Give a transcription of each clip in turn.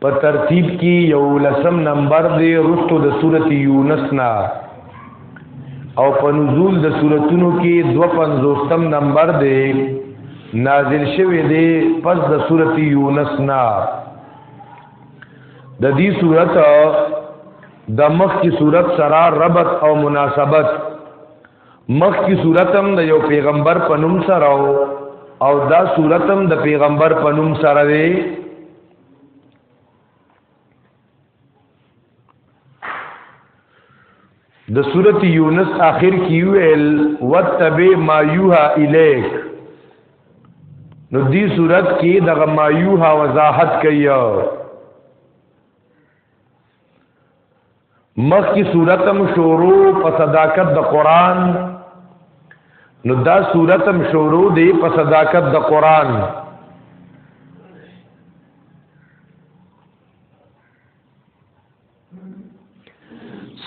په ترتیب کې یو لسم نمبر دی رستو د سورت یونس نا او په نزول د سورتونو کې دو پنزوستم نمبر دی نازل شوی دی پس د سورت یونس نا د دې سورت د مخ کی صورت سره ربط او مناسبت مخ کی صورتم د یو پیغمبر پنوم سره او دا صورتم د پیغمبر پنوم سره دی د سورت یونس آخر کی ویل وتبع ما یوها الیک نو دی صورت کې دغه ما یوها وضاحت کوي مخ کی صورتم شروع په صداقت د قران نو دا صورتم شروع دی په صداقت د قران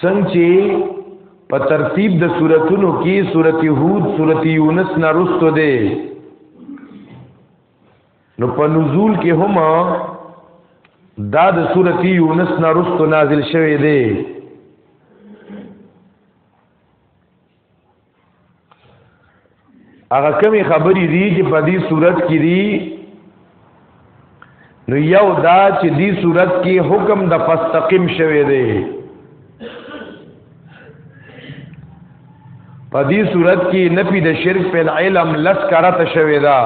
څنګه په ترتیب د سوراتونو کې سورته هود سورته یونس نه رسته ده نو په نزول کې هم دا د سورته یونس نه رستو نازل شوه دی هغه کمی خبرې دي چې په دې صورت کې دي نو یو دا چې دې صورت کې حکم د فاستقیم شوه دی په دې صورت کې نفي د شرک په علم لس کرته شوی دا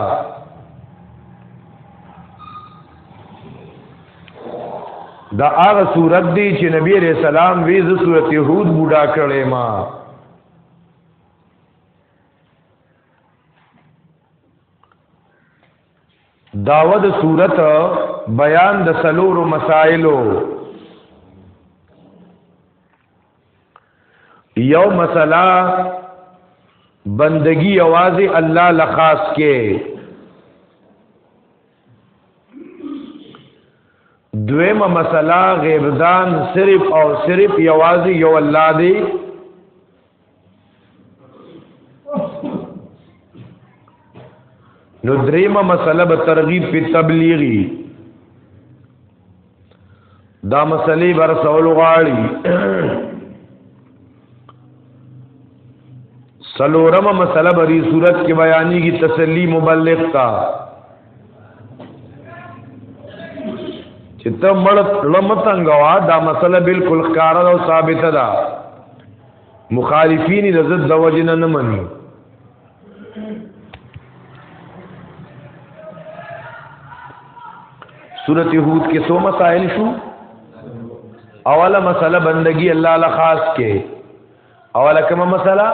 دا هغه صورت دی چې نبی رسول الله وی ز صورت يهود بوډا کړي ما داود صورت بیان د سلور مسائلو یو مسله بندگی اوازی الله لخاص کې دویمه مسله غیبدان صرف او صرف یوازی یو الله دی نو دریمه مسله به ترغیب په تبلیغی دا مسلې بر سوال غاړي سلورمه مسله بری صورت کې بیانېږي تسلی مبلغ تا چې ته مړ لمتنګوا دا مسله بالکل ښکاره او ثابته ده مخالفین د ضد د وجنه نه مني سورت یهود کې سو مسائل شو اوله مسله بندگی الله لخاص کې اوله کومه مسله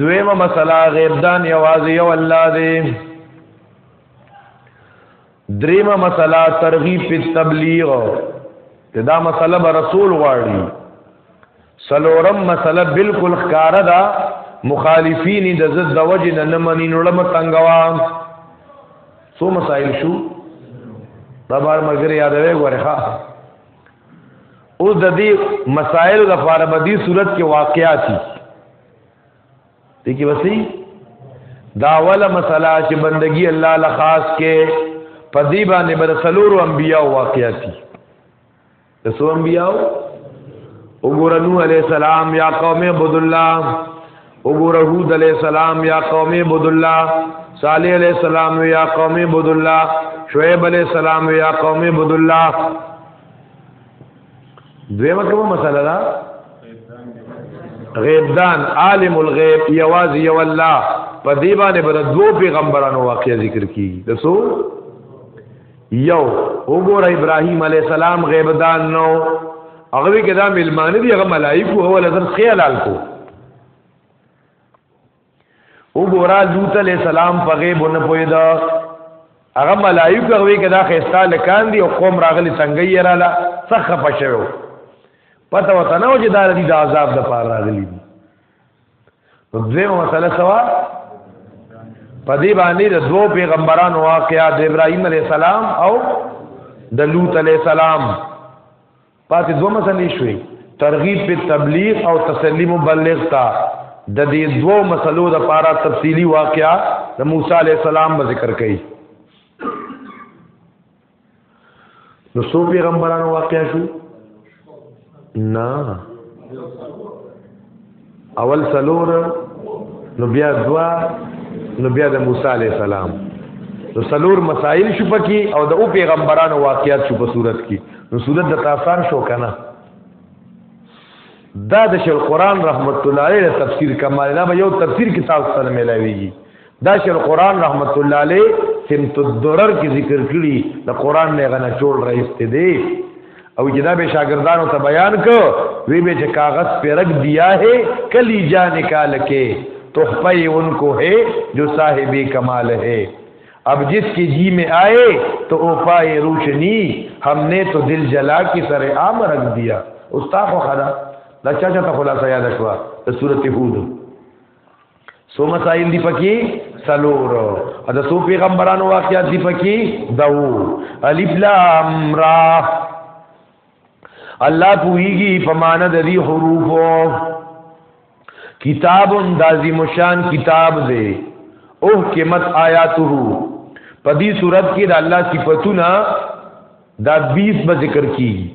دویمه مسله غیب دان یوازې یو الله دی دریمه مسله ترغیب په تبلیغ دا مسله به رسول غواړي سلورم مسله بالکل ښکاره ده مخالفین د ضد د وجه نه نه منی نو لم تنگوا سو مسائل شو دا بار مګر یادوي غره ها او د دې مسائل د فار بدی صورت کې واقعات دي کې وسی دا اوله مسله چې بندگی الله له خاص کې په دې باندې بر سلور انبیا واقعات دي رسو انبیا وګورنو علی السلام یا قوم عبد الله وګوره هود علی السلام یا قوم عبد الله صالح علی السلام یا قوم عبد الله شعیب علی السلام یا قوم عبد الله دویمه کومه مسله ده غیب دان عالم الغیب یواز یو الله په دی باندې بر دو پیغمبرانو واقع ذکر کی دسو یو وګوره ابراهیم علی السلام غیب دان نو هغه کې دا ملمانه دی هغه ملائکه هو لزر خیال کو وګورا لوط علیہ السلام په غیب نه پویدا هغه ملائکه وی کدا خستا لکان دی او قوم راغلی څنګه یې رااله څخه پښو پته وته نو چې دا د عذاب د پار راغلی دی نو دغه مسله سوا په دې باندې د دوو پیغمبرانو واقعا د ابراهیم علی السلام او د لوط علی السلام پاتې دوه مسلې شوې ترغیب په تبلیغ او تسلی مبلغ تا د دې دوه مسلو د پاره تفصیلی واقعا د موسی علی السلام به ذکر کړي نو څو پیغمبرانو واقعا شو نه اول سلور نو بیا دوا نو بیا د موسی علی السلام نو سلور مسائل شو پکې او د او پیغمبرانو واقعیات شو په صورت کې نو صورت د تاسان شو کنه دا د شل قران رحمت الله علیه تفسیر کمال نه یو تفسیر کتاب سره ملاویږي دا شر قران رحمت الله علیه سمت الدرر کې ذکر کړی د قران نه غنه چول رئیس ته دی او جدا به شاګردانو ته بیان کو وی به چې کاغذ پر رکھ دیا ہے کلی جا نکال کے تحفہ ان کو ہے جو صاحب کمال ہے اب جس کی جی میں آئے تو او پائے روشنی ہم نے تو دل جلا کی سر عام رکھ دیا استاخ و خدا دا چاچا تا خلاصہ یاد شوا سورت حود سو مسائل دی پکی سلور او د سو پیغمبرانو واقعات دی پکی دو الف لام را الله پویږي په مان د دې حروفو کتاب اندازی مشان کتاب دی اوه قیمت آیاته په دې صورت کې د الله صفاتونه دا 20 به ذکر کیږي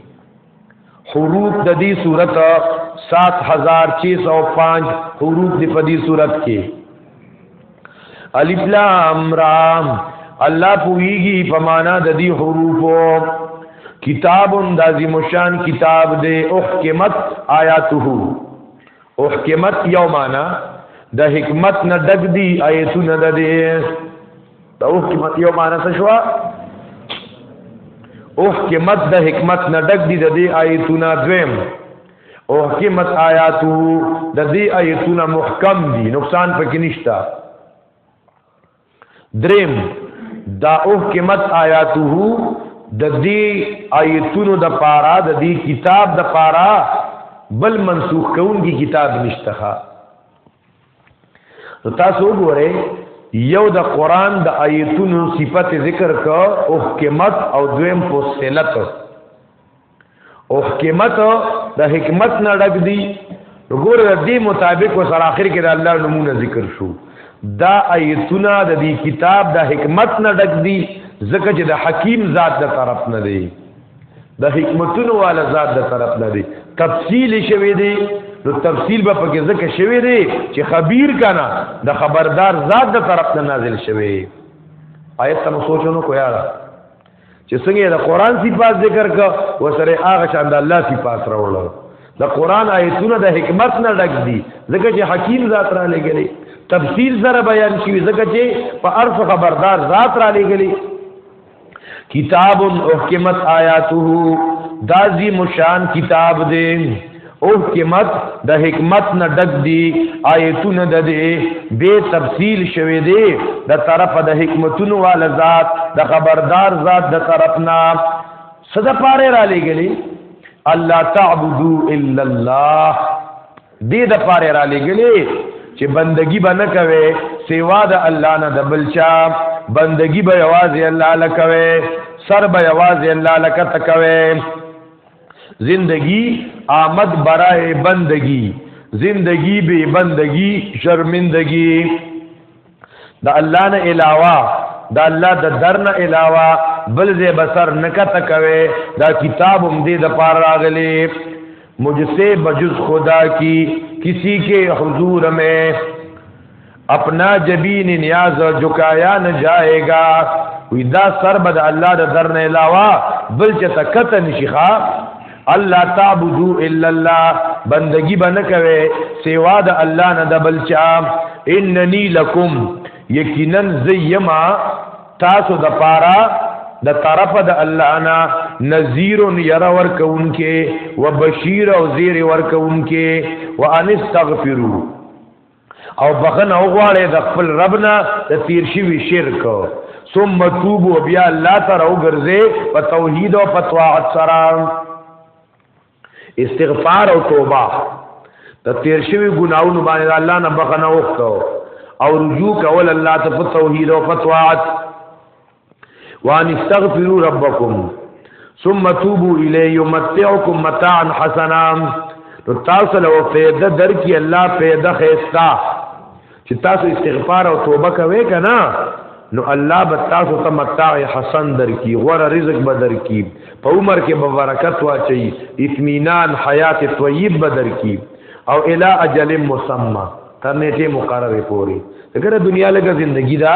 حروف د دې صورت 7605 حروف د په دې صورت کې الف لام را الله پویږي په معنا د دې حروفو کتاب اندازي مشان کتاب دې احکمت آیاته احکمت یو معنا د حکمت نه ډک دی آیتونه د دې د احکمت یو معنا څه شو احکمت د حکمت نه ډک دی د دې آیتونه دویم احکمت آیاتو د دې آیتونه محکم دي نقصان پکې نشته دریم دا احکمت آیاته د دې آیتونو د پارا د دې کتاب د پارا بل منسوخ کونکي کتاب نشته تاسو وګورئ یو د قران د آیتونو صفت ذکر کا احکمت او دویم فصلت او حکمت د حکمت نه ډک دی وګور د دې مطابق وسره اخر کې د الله نمونه ذکر شو دا آیتونه د دې کتاب د حکمت نه ډک دي ځکه چې د حکیم ذات د طرف نه دی د حکمتونو والا ذات د طرف نه دی تفصیل شوی دی نو تفصیل به پکې ځکه شوی دی چې خبیر کنا د خبردار ذات د طرف نه نازل شوی آیت تم سوچونو کویا چې څنګه د قران صفات ذکر کا وسره هغه شان د الله صفات راوړل د قران آیتونه د حکمت نه ډک دي ځکه چې حکیم ذات را لګلې تفسیر سره بیان شوی ځکه چې په ارث خبردار ذات را لګلې کتاب احکمت آیاته دازی مشان کتاب دې او حکمت د حکمت نه ډک دی آیتونه د دې به تفصیل شوه دی د طرف د حکمتونو وال ذات د خبردار ذات د طرف نه صدا پاره را لګلی الله تعبدو الا الله دې د پاره را لګلی چې بندگی بنه کوي سیوا د الله نه د بلچا بندگی به یوازې الله لکوي سر به یوازې الله لکته کوي زندگی آمد برای بندگی زندگی بے بندگی شرمندگی د الله نه علاوه د الله د در نه علاوه بل زې بسر نکته کوي دا کتاب هم دې د پار راغلي مجھ سے بجز خدا کی کسی کے حضور میں اپنا جبین نیاز جکایا نه جائے گا وی دا سر بد الله د در نه علاوه بل چې تکت نشخا الله تعبدو الا الله بندگی بنه کوي سوا د الله نه د بل چا اننی لکم یقینا زیما تاسو د پارا د طرف د الله نا نذیر ير ور کونکي وبشیر او زیر ور کونکي وان استغفروا او بخنه وغواړي د خپل رب نه د تیر شوی شرک ثم توبو بیا الله ته راوګرځي په توحید او په طاعت سره استغفار او توبه د تیر شوی ګناونو باندې الله نه بخنه وکړو او رجوع کول الله ته په توحید او په طاعت وان استغفروا ربکم ثم توبوا الیه یمتعکم متاعا حسنا نو تاسو له فیده در کی الله فیده خستا چې تاسو استغفار او توبه کوي کنه نو الله به تاسو ته متاع حسن در کی غوړه رزق به در کی په عمر کې به برکت واچي اطمینان حیات طیب به در کی او الی اجل مسمى تر نیټه مقرره پوري دغه دنیا لګه زندگی دا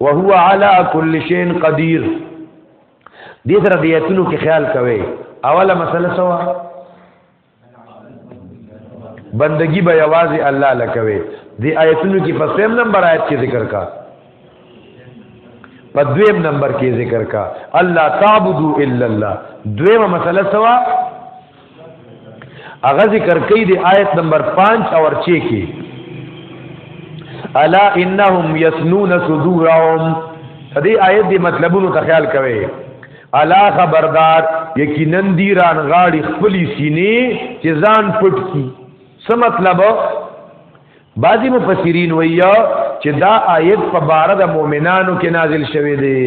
وهو على كل شيء قدير دې سره د یتونو کې خیال کوي اوله مسله سوا بندگی به یوازې الله لکوي دې آیتونو کې په سیم نمبر آیت کې ذکر کا په دویم نمبر کې ذکر کا الله تعبدو الا الله دویمه مسله سوا هغه ذکر کوي د آیت نمبر 5 او 6 کې الا انهم یسنون صدورهم دې آیت دی مطلبونو ته خیال کوي الا خبردار یقینا دی ران غاړي خپل سینې چې ځان پټ کی څه مطلب بعضی مفسرین ویا چې دا آیت په بار د مؤمنانو کې نازل شوی دی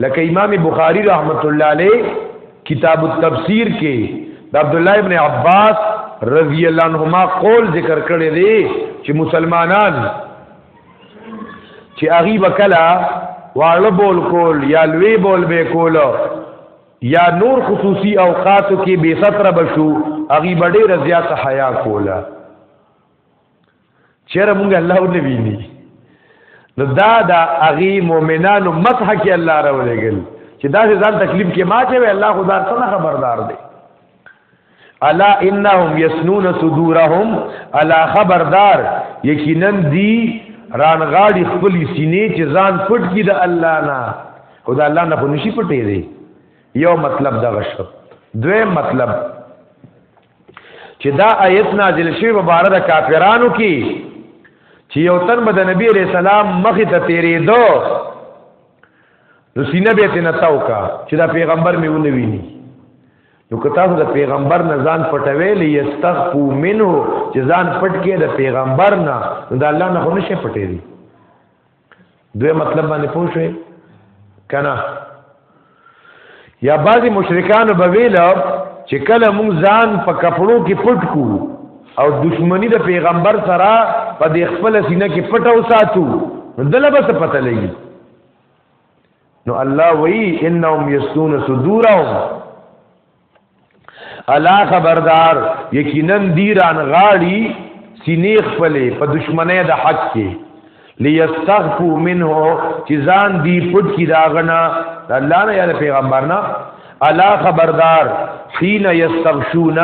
لکه امام بخاری رحمت الله علیه کتاب التفسیر کې د عبد الله ابن عباس رضی الله عنهما قول ذکر کړی دی چې مسلمانان چې اغي وکلا واړه بول کول یا لوی بول به کول یا نور خصوصي اوقاتو کې بے ستر بشو اغي بډې رضیا ته حیا کوله چیرې مونږ الله ونه ویني نو دا دا اغي مؤمنانو مسح کې الله را ولېګل چې دا ځان تکلیف کې ما چې الله خدا څخه خبردار دی الا انهم يسنون صدورهم الا خبردار یقینا دی رانغاړي خپل سینې چې ځان پټ کی د الله نه خدا الله نه خو نشي پټې دی یو مطلب دا غشو دوی مطلب چې دا آیت نازل شوی په بار د کافرانو کې چې یو تن به د نبی علیہ السلام مخ ته تیرې دو نو سینه به تنه تاوکا چې دا پیغمبر مې ونه ویني نو که تاسو د پیغمبر نه ځان پټوي ليستغفو منه چې ځان پټ کې د پیغمبر نه د الله نه خو نشه پټې دي دوی مطلب باندې پوښوي کنه یا بعضی مشرکان به ویل چې کله موږ ځان په کپړو کې پټ کو او دشمنی د پیغمبر سره په دې خپل سینه کې پټ او ساتو دله به څه پته لګي نو الله وی انهم یستون صدورهم الا خبردار یقینا دیران غاړي سینې خپلې په دشمنه د حق کې لیستغفو منه چې ځان دی پټ کی داغنا الله نه یا پیغمبر نه الا خبردار حين يستغشون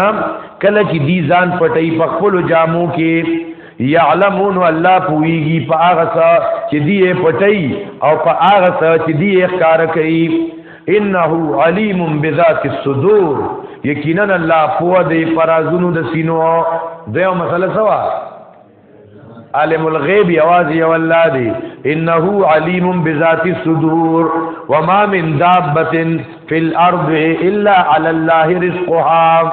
کله چې دی ځان پټي په خپل جامو کې یعلمون الله پویږي په هغه څه چې دی پټي او په هغه څه چې دی ښکار کوي انه علیم بذات الصدور یقینا الله په دې پرازونو د سینو دیو مسله سوا عالم الغیب یواز یو الله دی انه علیم بذات الصدور وما من دابه فی الارض الا علی الله رزقها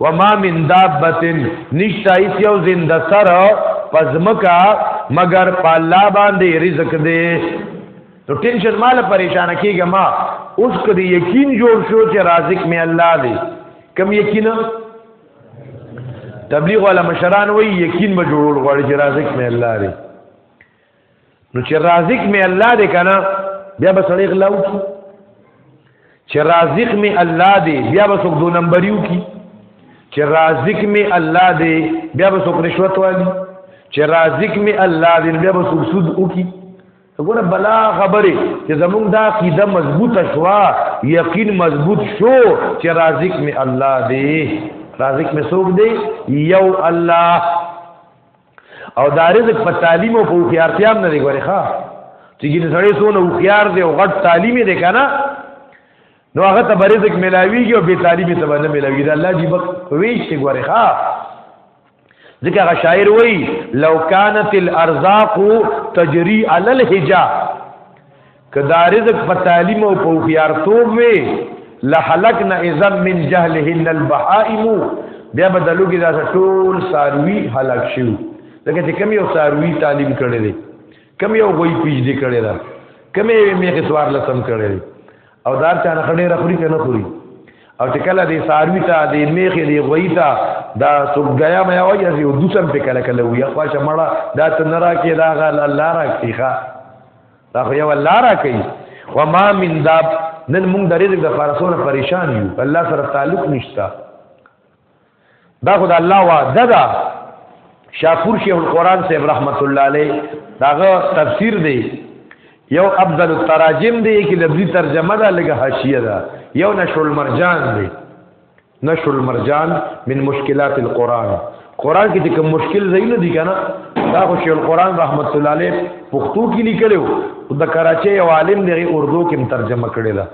وما من دابتن نشتا ایس یو زند سر پزمکا مگر پالا باندې رزق دے تو ٹینشن مال پریشان کی گا ما اس کدی یقین جوړ شو چې رازق می الله دی کم یقین تبلیغ والا مشران وی یقین به جوړول غواړي چې رازق می الله دی نو چې رازق می الله دې کنه بیا به سړی غلاو کی چې رازق می الله دې بیا به څوک دو نمبریو کی چې رازق می الله دې بیا به څوک رشوت والی چې رازق می الله دې بیا به څوک سود وکي وګوره بلا خبره چې زمونږ دا عقیده مضبوطه شوا یقین مضبوط شو چې رازق می الله دې رازق می څوک دې یو الله او دا رزق په تعلیم او په خيارتیا نه دی ګوري ښا چې ګینه سړی سونه او خيار دی او غټ تعلیم دی کنه نو هغه ته رزق ملاویږي او به تعلیم ته باندې ملاویږي دا الله جی بک ویش ته ګوري ښا ځکه هغه شاعر وای لو کانت الارزاق تجری علی الهجا که دا رزق په تعلیم او په هوښیارتوب وي لهلکنا اذا من جهلهن البهائم بیا به د لوګي دا ټول ساروي هلاک شي لکه چې کم یو ساروي تعلیم کړي دي کم یو غوي پیج دي کړي دا کم یو میخه سوار لسم کړي دي او دار چا نه خړې رخوري کنه خوري او چې کله دې ساروي ته دې میخه دې غوي ته دا څوک غیا مې وایي چې ودوسم په کله کله وي خواشه مړه دا ته نرا کې دا غل الله راکې ښا دا خو یو الله را کوي و ما من داب نن موږ د رزق د خارسونه پریشان یو الله سره تعلق نشتا دا خو د الله وعده ده شاپور شیخ القرآن صاحب رحمت الله علیه داغه تفسیر دی یو افضل التراجم دی کې لفظي ترجمه ده لګه حاشیه ده یو نشر المرجان دی نشر المرجان من مشکلات القرآن قرآن کې چې کوم مشکل ځای نه دی کنه دا خو شیخ القرآن رحمت الله علیه پښتو کې لیکلو او د کراچۍ یو عالم دی اردو کې ترجمه کړی دا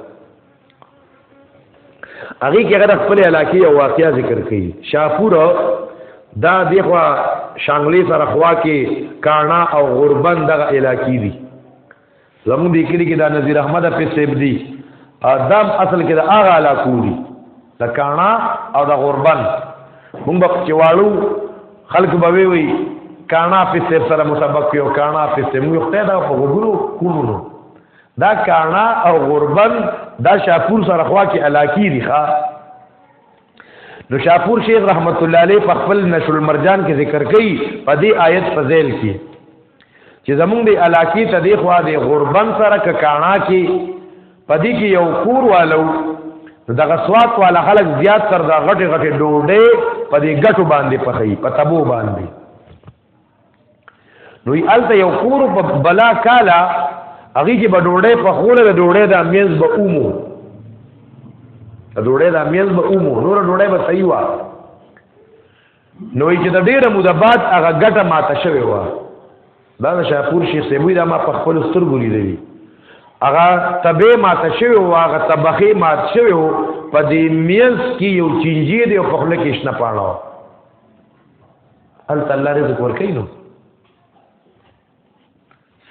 هغه کې هغه خپل علاقې او واقعیا ذکر کړي شاپور دا دغه شانګلې سره خوا کې کانا او غربن دغه علاقې دي زموږ د کلی کې دا نذیر احمد په سیب دی ادم اصل کې دا هغه علاقو دي د کانا او د غربن موږ په چواړو خلق به وی وی کانا په سیب سره مسبق یو کانا په سیب موږ خدای دا په غوګرو کولو دا کانا او غربن دا شاپور سره خوا کې علاقې دي ښا نو شاپور شیخ رحمت الله علیه په خپل نشر المرجان کې ذکر کړي په دې آیت فضیل کې چې زمونږ د علاقې ته دی خو د غربن سره ککانا کې پدې کې یو کور والو دغه سواد والا خلک زیات تر دا غټي غټي ډوډۍ پدې ګټو باندې پخې په تبو باندې نو الته یو کور په بلا کالا هغه کې به ډوړې په خوله د ډوړې د امینز به اومو د ډوړې د امینز به اومو نور ډوړې به صحیح وا نو چې د ډېر موده بعد هغه ګټه ماته شوی و دا د شاپور شیخ سیموی دا ما په خپل سترګو لیدلی هغه تبه ماته شوی و هغه تبخې مات شوی و په دې مینز کې یو چینجی دی په خله کې شنه پاڼه هل الله رزق ورکړي نو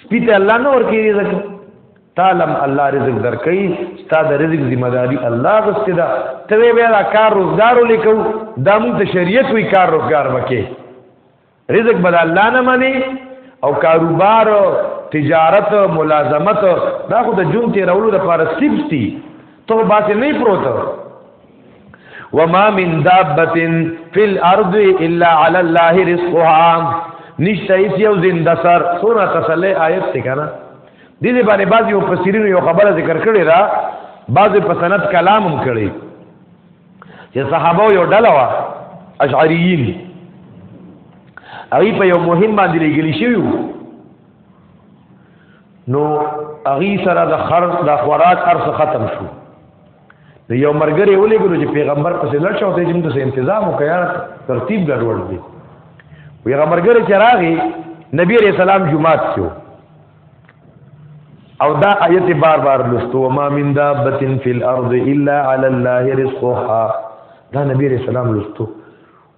سپیته الله نو ورکړي رزق تعلم الله رزق درکې ستاسو رزق ذمہ داری الله غسته دا ته بیا دا کار روزګار ولیکو دا موږ ته شریعت وی کار روزګار وکې رزق بد الله نه مني او کاروبار او تجارت او ملازمت دا خو د جون ته راولو د پاره سټیپس دي ته باسه نه پروت وما من دابه فی الارض الا علی الله رزقها نشته هیڅ یو زنده سر سونه تسلی آیت ته کنه د دې باندې بعض یو فسرین یو خبره ذکر کړی دا بعض په سند کلام هم کړی چې صحابه یو ډله وا اشعریین هغه په یو مهم باندې لګلی شوی نو هغه سره د خرج د خوراک ارس ختم شو نو یو مرګره ولېګلو چې پیغمبر پسې لړ شو ته چې موږ څه تنظیم وکړ ترتیب ګډوډ دی وی مرګره چې راغی نبی عليه السلام جمعات کېو او دا آیت بار بار لستو وما من دابه فی الارض الا علی الله رزقها دا نبی عليه السلام لستو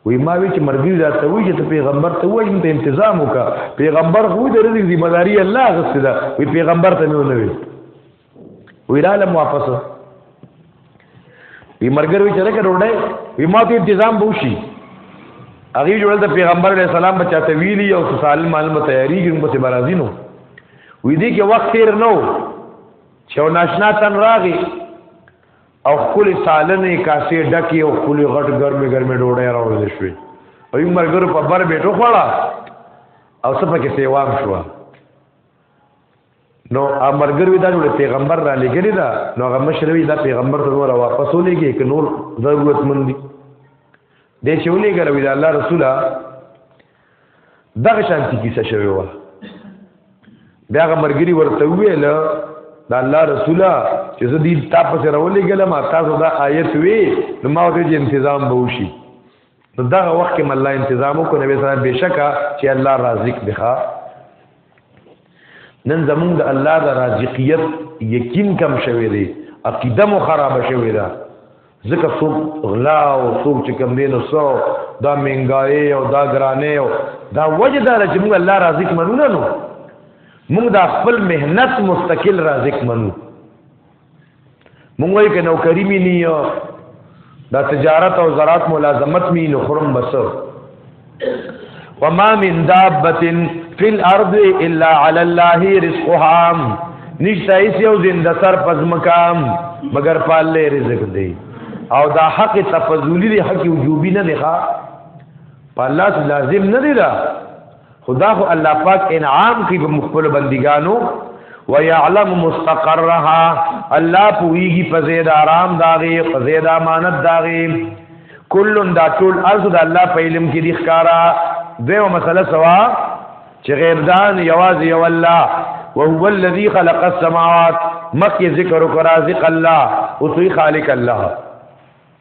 وی ما وی چې مرګی دا ته وی چې پیغمبر ته وی ته تنظیم وکړه پیغمبر خو دې رزق ذمہ داری الله غسته دا وی پیغمبر ته نه وی ویرالم واپس وی مرګر وی چرګ ډوډۍ وی ما ته تنظیم بوشي هغه جوړل د پیغمبر علی السلام بچا ته ویلی او سالم معلومه تیاری کوم په برازینو وی دي کې وخت تیر نو چې ناشنا تن راغی او خپل سالنې کاسې ډکې او خپل غټ ګرمې ګرمې ډوډۍ راوړل شوې او یې مرګر په بر بیٹو خوړه او څه پکې سیوام شو نو امرګر وی دا نو پیغمبر را لګلی دا نو هغه مشر وی دا پیغمبر ته نور واپس ولېږي ک نور ضرورت مند دي د چولې ګروي دا الله رسوله دغه شانتی کیسه شوی و بیا هغه مرګری ورته ویل دا الله رسوله چې زه دې تاسو سره ولېګلم تاسو دا آیت وی نو ما ته انتظام به وشي نو دغه وخت کې مله انتظام کو نبی صاحب بشکا چې الله رازق دی ښا نن زمونږ د الله د رازقیت یقین کم شوی دی عقیده مو خراب شوی ده ځکه څوک غلا او څوک چې کم دین او سو دا منګای او دا ګرانه او دا وجه دار چې موږ الله رازق منو نه نو موږ دا خپل مهنت مستقل رازق منو مونږ وایو کنه نوکری می نه یو دا تجارت او زراعت ملازمت می نو خرم بسو وما من دابه فی الارض الا علی الله رزقها نشته ایس یو زنده سر پزمکام مگر پاله رزق دی او دا حق تفضلی دی حق وجوبی نه دی ښا پالاس لازم نه دی دا خدا خو الله پاک انعام کوي په مخبل بندګانو ويعلم مستقرها الله پويږي په زید آرام داغي په زید امانت داغي کلن دا ټول ارز د الله په علم کې دي ښکارا دیو مسله سوا چې غیب دان یواز یو الله وهو الذي خلق السماوات مکه ذکر کو رازق الله او توي خالق الله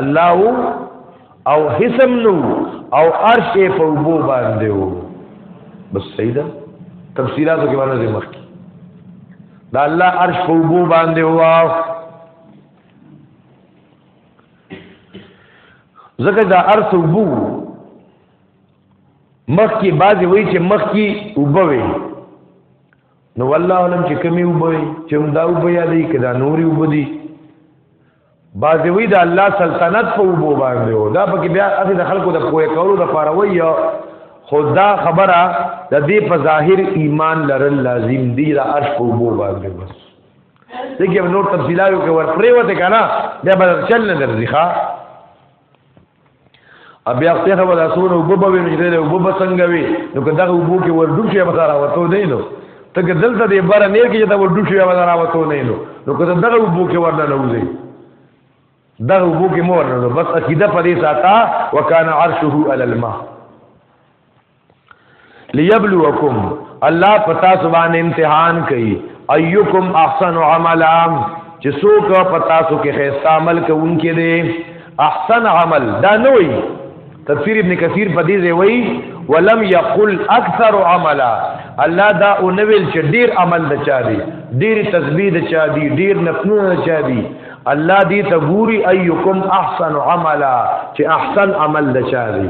الله او حسم نو او عرش په وبو باندې وو بس صحیح ده تفصیلاتو کې باندې مخ کی دا الله عرش په وبو باندې ووا زکه دا عرش وبو مخ کی بازي وای چې مخ کی وبوي نو والله علم چې کمی وبوي چې دا وبوي یا دې کدا نوري وبدي بعضی وی د الله سلطنت په وبو باندې او دا پکې بیا اخی د خلکو د پوهه کولو د پاره وی خدا خبره د دې په ظاهر ایمان لرل لازم دی د عرش په وبو باندې بس دغه نور تفصیلاتو کې ورپرې وته کنه بیا به چل نه درځي ښا بیا څنګه به تاسو نو وب به نو دې وب به څنګه وي نو که دغه وب کې ور ډوب شي به سره وته نه نو ته که دلته دې بار نه کې دا ور ډوب شي به سره وته نه نو نو که دغه وب کې ورنه نه وځي دغه وب کې مور نه بس عقیده پرې ساته وکانه عرشه علی الماء ليبلوکم الله پتا سبحان امتحان کوي ايکم احسن عملا چې څوک پتا سو کې خیسته عمل کوونکې دي احسن عمل دا نه وي تفسیر ابن کثیر په دې ځای وایي ولم یقل اکثر عملا الله دا او نویل چې ډیر عمل د چا دی ډیر تسبیح د چا دی ډیر نفنونه د چا دی الله دې ته ګوري ايکم احسن عملا چې احسن عمل د چا دی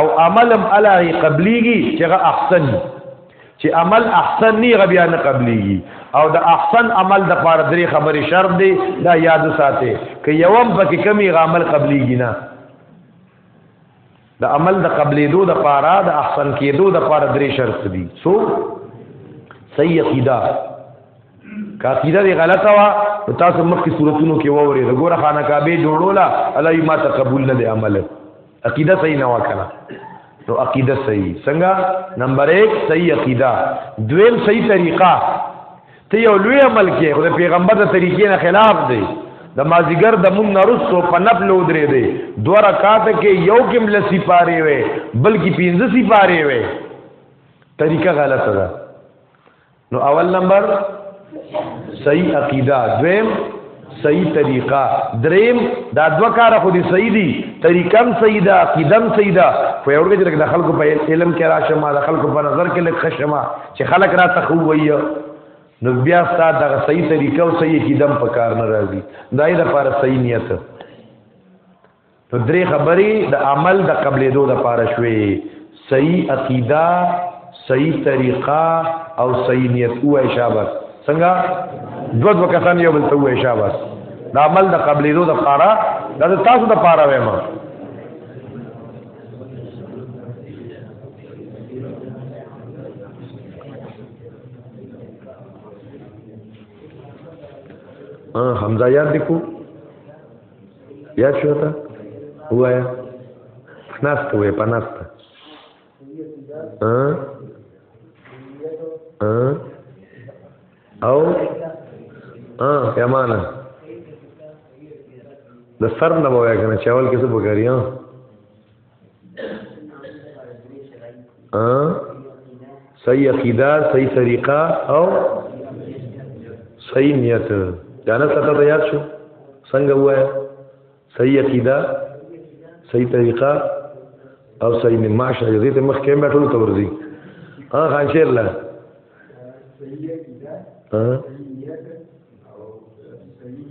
او عمل هم الای قبلیږي چې غ احسن چې عمل احسن نی غ بیا نه قبلیږي او د احسن عمل د پاره درې خبرې شرط دی دا یاد ساته ک یوم پکې کمی غ عمل قبلیږي نه د عمل د قبلېدو د پاره د احسن کېدو د پاره درې شرط دي سو صحیح عقیده کافیده دی غلطه وا تاسو مخکې صورتونو کې ووري د ګوره خانه کعبه جوړولا الله یې ما تقبل نه دی عمله عقیده صحیح نه وکړه نو عقیده صحیح څنګه نمبر 1 صحیح عقیده دویم صحیح طریقه ته یو لوی عمل کې خدای پیغمبر د طریقې نه خلاف دی د مازیګر د مون نرسو په نفل ودرې دی دوه رکعات کې یو کم لسی پاره وي بلکې پنځه سی پاره وي طریقه غلطه ده نو اول نمبر صحیح عقیده دویم صحیح طریقه دریم دا دو کار خو دي صحیح دي طریقه هم صحیح ده عقیده هم صحیح ده خو یو ورګه چې د خلکو په علم کې راشه ما د خلکو په نظر کې لک خشمه چې خلک را تخوي نو بیا ستاسو دغه صحیح طریقه او صحیح عقیده په کار نه راځي دای د لپاره صحیح نیت نو درې خبرې د عمل د قبلېدو د پاره شوې صحیح عقیده صحیح طریقه او صحیح نیت او شاباس څنګه دوه دوه کسان یو بل ته وای شاباس د عمل د قبلېدو د پاره دا تاسو د پاره وایم حمزه یاد کو یاد شو ته وایا ناست وې په ناست او ها یمانه د سر نه وای کنه چاول کې څه وګړي ها صحیح عقیده صحیح طریقه او صحیح نیت دا نه څه ته یاد شو څنګه وایا صحیح عقیده صحیح طریقه او صحیح نیت ماشه دې ته مخ کې مټول ته ورځي ها خان شیر لا صحیح عقیده صحیح نیت او صحیح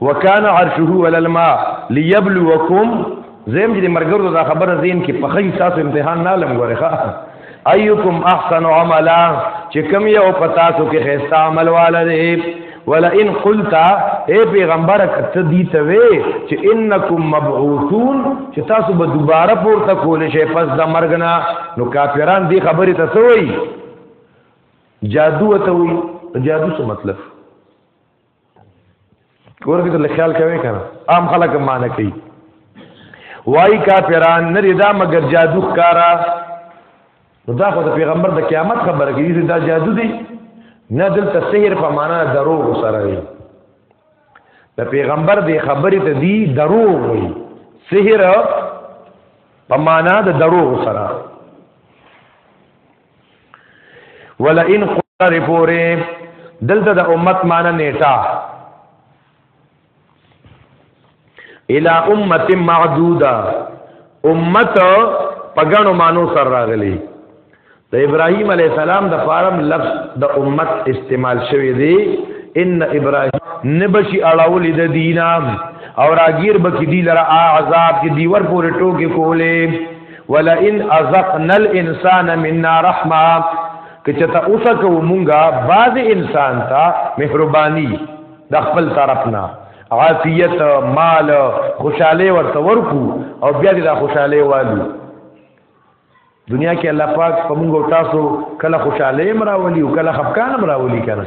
وکانه عرشه علی الماء ليبلوکم زم دې مرګرو دا خبره زین کې په خی تاسو امتحان نه لم غره ښا ايکم احسن عملا چې کم یو پتا سو کې خيستا عمل والده ولا ان قلت اے پیغمبر کته دی ته وی چې انکم مبعوثون چې تاسو به دوباره پورته کول شي پس د مرګ نه نو کافران دی خبره ته سوئی جادو ته وی جادو څه مطلب ګورګ ته خیال کوي کنه عام خلک معنی کوي وای کافران نه دا مگر جادو ښکارا دا خو د پیغمبر د قیامت خبره کوي دا جادو دی نه دلته سحر په معنا درو سره دی د پیغمبر د خبرې ته دی درو وي سحر په معنا د درو سره ولئن خر پورې دلته د امت معنی نیټه الى امه معدوده امت پګانو مانو سر راغلی د ابراهیم علی السلام د فارم لفظ د امت استعمال شوی دی ان ابراهیم نبشی اړول د دینام او راګیر بکی دی لره عذاب کی دیور پورې ټوکی کوله ولئن ازقنا الانسان منا رحمه که چته اوسه کو مونږه بعض انسان ته مهرباني د خپل طرف نه عافیت مال خوشاله ورته ورکو او بیا دې دا خوشاله والو دنیا کې الله پاک په موږ تاسو کله خوشاله مراولي او کله خفقان مراولي کنه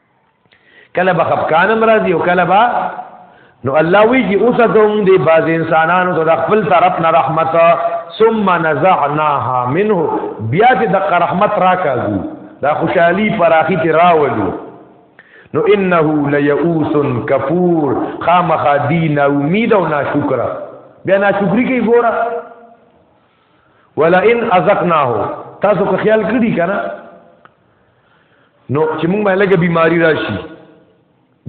کله به خفقان مرضی او کله به نو الله وی چې اوس دوم دی باز انسانانو ته خپل طرف نه رحمت ثم نزعناها منه بیا چې د رحمت راکاږو دا خوشحالي پراخي ته راولو نو انه ليئوس کفور خامخ دین امید او ناشکر بیا ناشکری کوي ګوره ولا ان ازقناه تاسو که خیال کړی کنه نو چې موږ باندې لګه بیماری راشي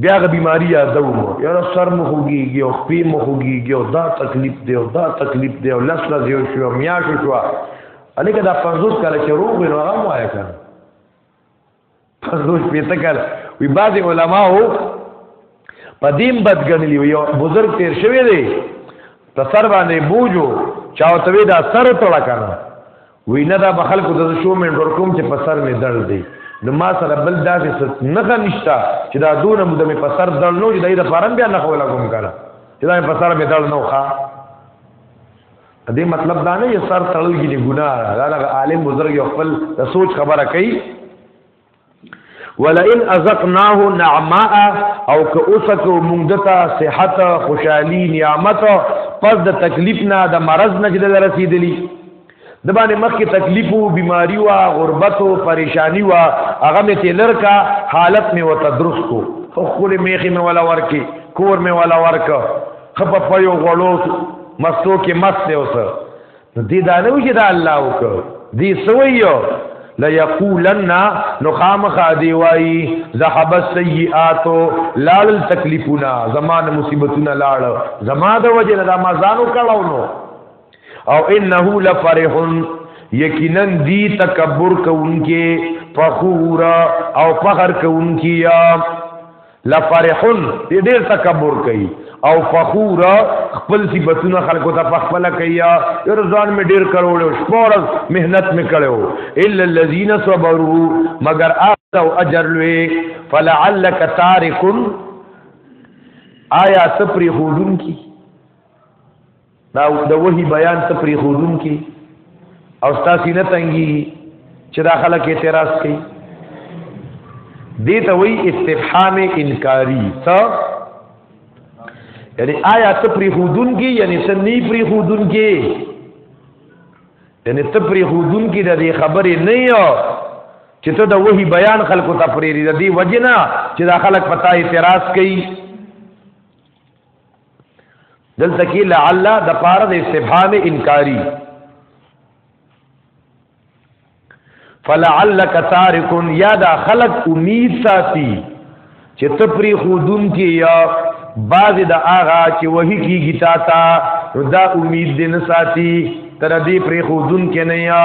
بیا غ بیماری یادو یاره سر مخ وګیږي او خپې مخ وګیږي او دا تکلیف دی او دا تکلیف دی او لس ورځې یو شو میاش شو الکه دا 50 کاله چې روغ وي نو هغه وایا کړ 50 پیته کاله وی بعض علما هو پدیم بدګنلی یو بزرگ تیر شوی دی تسر باندې بوجو چاوتوی دا سر تړه کنه وینا دا به خلکو د شو مې ډور کوم چې په سر مې درد دی نو ما سره بل داسې نه نشته چې دا دونه مده مې په سر درد نو چې دای د فارم بیا نه کوله کوم کړه چې دا په سر مې درد نو ښا دې مطلب دا نه یې سر تړل کې ګناه دا عالم بزرګ خپل د سوچ خبره کوي ولئن ازقناه نعماء او که اوسکو موږ دته صحت خوشحالي نعمت پس د تکلیف نه د مرض نه چې رسیدلی د باندې مخکې تکلیف او بیماری او غربت او پریشانی او هغه مې تلر کا حالت مې وته درست کو خو خپل میخي مې ولا ورکی کور مې ولا ورک خپ په یو غړو مستو کې مست اوسه دې دا نه وجه دا الله وک دې سویو لا یقولن نو خامخا دی وای ذهب السیئات لال تکلیفنا زمان مصیبتنا لال زما د وجه دا ما ځانو کړهو نو او انه لفرح یقینا دی تکبر کوونکې فخور او فخر کوونکې لفرحون دې ډېر تکبر کوي او فخور خپل صفاتونه خلکو ته پخپل کوي یو ځان می ډېر کړو شپورز مهنت می کړو الا الذين صبروا مگر اخر او اجر لوي فلعلك تارك آیا سپری خودون کی دا د وحي بیان ته پری خودون کی او تاسو نه تنګي چې دا خلک اعتراض کوي دې ته وی استفهام انکاری تا یعنی آیا ته پری خودون کی یعنی ته نه پری خودون کی یعنی ته پری خودون کی د دې خبرې نه یو چې ته د وحي بیان خلکو ته پرې د دې وجنه چې دا خلک پتا اعتراض کوي دلته کې لعل د پاره د استفهام انکاری فلعلک تارک یا دا خلق امید ساتي چې تپری خودون کې یا باز د آغا چې وਹੀ کیږي تا تا دا امید دې نه ساتي تر دې پری خودون کې نه یا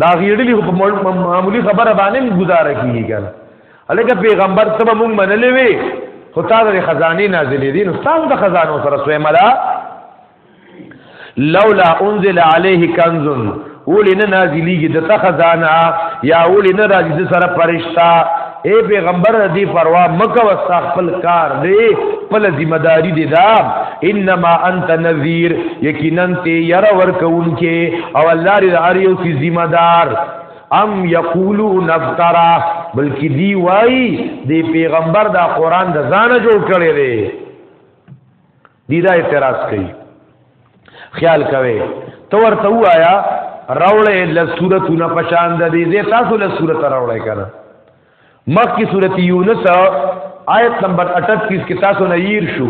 دا غیړلی په معمولی خبره باندې گزاره کیږي کنه الګ پیغمبر ته مونږ منلې وي خو تا د خزانه نازلې دي نو تاسو د خزانو سره سوې ملا لولا انزل عليه كنز ولنا نازلېږي د خزانه یا ولنا راځي سره فرشتہ اے پیغمبر دی پروا مکه وستا خپل کار دی خپل ذمہ داری دی دا انما انت نذیر یقینا ته ير ورکونکې او الله ری هر یو کی ذمہ دار ام یقولو نفترا بلکې دی وای دی پیغمبر دا قران د ځانه جوړ کړی دی دی دا اعتراض کوي خیال کوي تو ورته وایا راولې ل صورتونه پشان د دې زه تاسو ل صورت راولې کنه مخکې صورت یونس آیت نمبر 38 کې تاسو نه ییر شو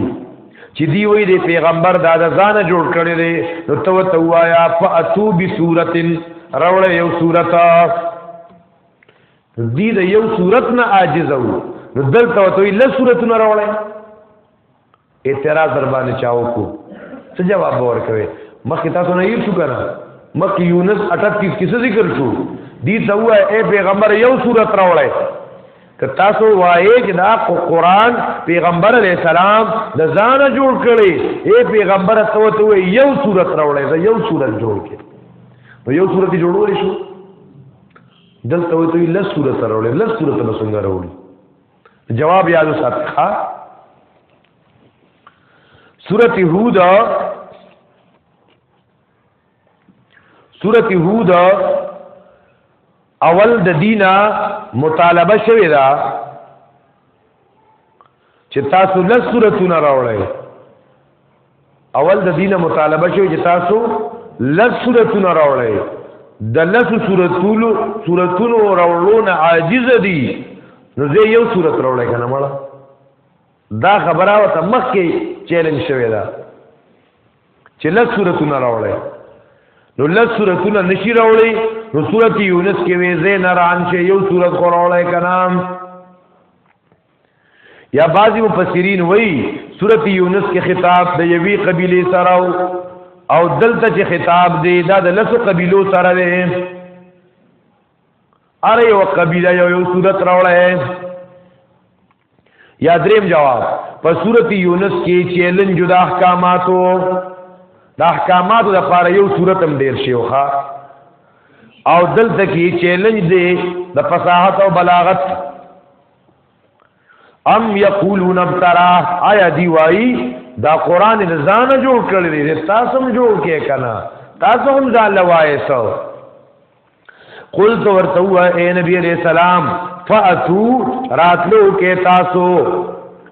چې دی وی د پیغمبر دا د ځانه جوړ کړي دي نو تو ته وایا فاتو بسورتن راول یو صورت دی د یو صورت نه عاجز وو نو دلته ته له صورت نه راولای اعتراض در باندې چاو کو څه جواب ورکوي مخکې تاسو نه یو شو کنه مخکې یونس 38 کې څه ذکر شو دي ته وای اے پیغمبر یو صورت راوړی که تاسو وایې چې دا قرآن پیغمبر علی السلام د ځان جوړ کړي اے پیغمبر ته وته یو صورت راوړی دا یو صورت جوړ کړي نو یو صورت جوړول شو دلته وته لس صورت راوړی لس صورت به څنګه راوړي جواب یاد ساتي ښا سورته هود سورته هود اول د دینا مطالبه شوی دا چې تاسو لس سورتونه راوړئ اول د دینه مطالبه شوی چې تاسو لس سورتونه راوړی د لس سورتونو سورتونو راوړون عاجز دي نو زه یو سورت راوړی کنه مړه دا خبره وته مخ کې چیلنج شوی دا چې لس سورتونه راوړی نو لس سورتونه نشي راوړی نو سورت یونس کې وې زه نه ران شي یو سورت خو راوړی کنه یا بعضی مفسرین وای سورته یونس کې خطاب د یوی قبیله سره او دلته چې خطاب دی دا د لسو قبیلو سره دی اره یو قبیله یو یو صورت راوړی یا دریم جواب په سورته یونس کې چیلن جدا احکاماتو د احکاماتو د لپاره یو صورت هم ډیر شیوخه او دلته کې چیلنج دی د فصاحت او بلاغت ام یقولون ابترا آیا دی وای دا قران د ځانه جوړ کړی دی تاسو هم جوړ کې کنه تاسو هم ځان لوای سو قل تو ورته وای اے نبی علیہ السلام فاتو راتلو کې تاسو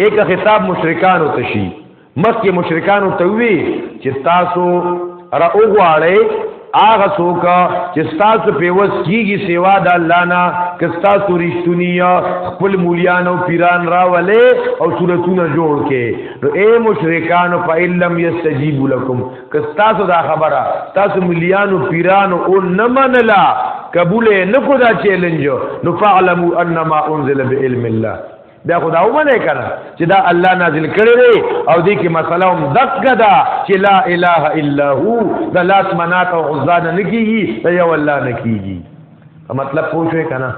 ایک خطاب مشرکانو ته شي مخکې مشرکانو ته وی چې تاسو را وګواړئ هغه څوک چې تاسو په وس کیږي سیوا د الله نه که تاسو رښتونی خپل مولیان او پیران راولې او صورتونه جوړ کې نو اے مشرکان فإلم یستجیب لكم که تاسو دا خبره تاسو مليانو پیرانو او نه منلا قبول نه کو دا چیلنج نو فعلموا انما انزل بعلم الله دا خدا او منه کنه چې دا الله نازل کړی دی او دې کې مسله هم دغه دا چې لا اله الا هو د لاس منات او عزا نه کیږي دا یو الله نه کیږي مطلب پوښوي کنه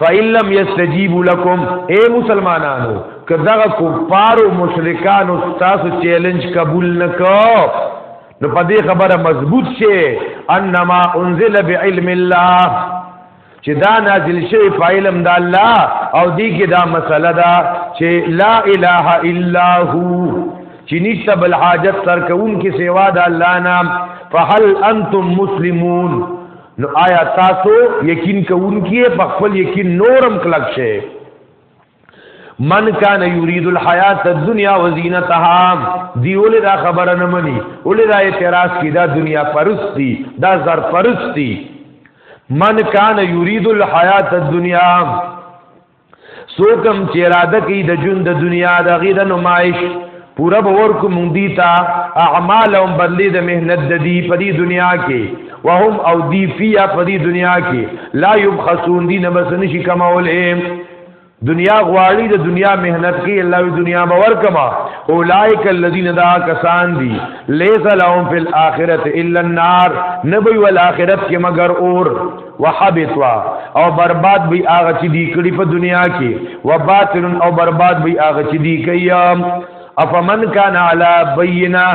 فَإِن لَّمْ يَسْتَجِيبُوا لَكُمْ اے مسلمانانو کداغه کفار او مشرکان او تاسو چیلنج قبول نکاو نو په دې خبره مضبوط شي انما انزل بعلم الله چې دا نازل شوی په علم د الله او دې کې دا مسله ده چې لا اله الا هو چې نشته بل حاجت سر کوم کې سوا د الله نام فهل انتم مسلمون نو آیا تاسو یقین کوونکی په خپل یقین نورم کلک شئ من کان یرید الحیات الدنیا وزینتها دی ولې دا خبره نه مني ولې دا اعتراض کی دا دنیا پرستی دا زر پرستی من کان یرید الحیات الدنیا سوکم چې اراده کوي د جون د دنیا د غیر نمایش پورا باور کو مونږ دي تا اعمال او بدلی د مهنت د دی په دې دنیا کې وهم او دی فیا په دې دنیا کې لا یبخسون دي نه بس نشي کماولې دنیا غواړي د دنیا مهنت کې الله وی دنیا باور کما اولائک الذین دا کسان دي لیس لهم فی الاخرته الا النار نبی ول اخرت کې مگر اور وحبطوا او برباد به هغه چې دی کړي په دنیا کې وباطل او برباد به هغه چې دی کوي افمن کان علی بینه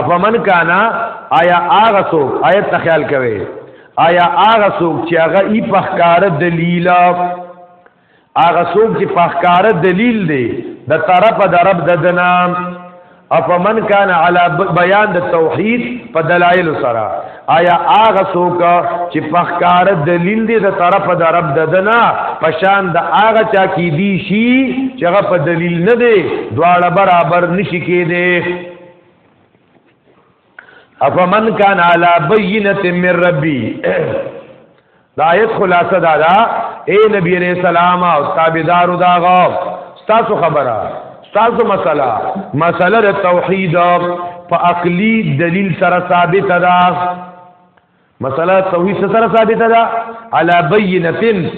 افمن کان آیا هغه څوک آیت ته خیال کوي آیا هغه څوک چې هغه ای په ښکار دلیل هغه څوک چې په ښکاره دلیل دی د طرفه د رب د دنا افمن کان علی بیان د توحید په دلایل سره آیا هغه څوک چې په ښکاره دلیل دی د طرفه د رب د دنا په شان د هغه چا کې دی شي چې هغه په دلیل نه دی دواړه برابر نشي کېدی افمن کان علی بینت من ربی دا آیت خلاصه دا دا اے نبی علیہ السلام او تابعدار دا غو تاسو خبره تاسو مسله مسله توحید په عقلی دلیل سره ثابت ده مسله توحید سره ثابت ده علی بینتن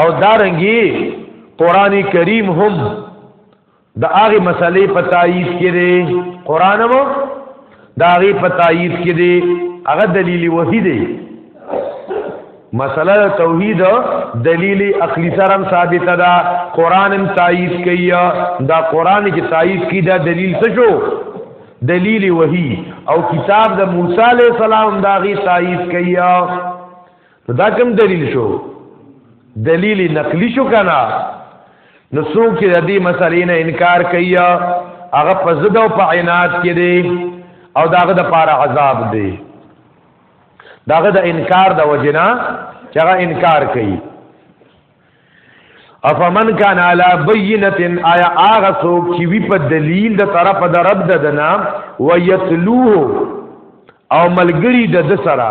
او دارنګي قران کریم هم د هغه مسلې په تایید کې دی قران مو د هغه په تایید کې دی هغه دلیل وحی دی مسله توحید دلیل عقلی سره ثابت ده قران هم تایید کوي دا قران چې تایید کی دا دلیل څه شو دلیل وحی او کتاب د موسی علی السلام دا غي تایید کوي دا کوم دلیل شو دلیل نقلی شو کنه نو څوک چې د دې مسلې نه انکار کوي هغه په زده او په عنایت کې دی او داغه د پاره عذاب دی داغه د انکار د وجنا چې هغه انکار کوي افمن کان علی بینه آیا هغه څوک چې وی په دلیل د طرف د رب د دنا ویتلوه او ملګری د سره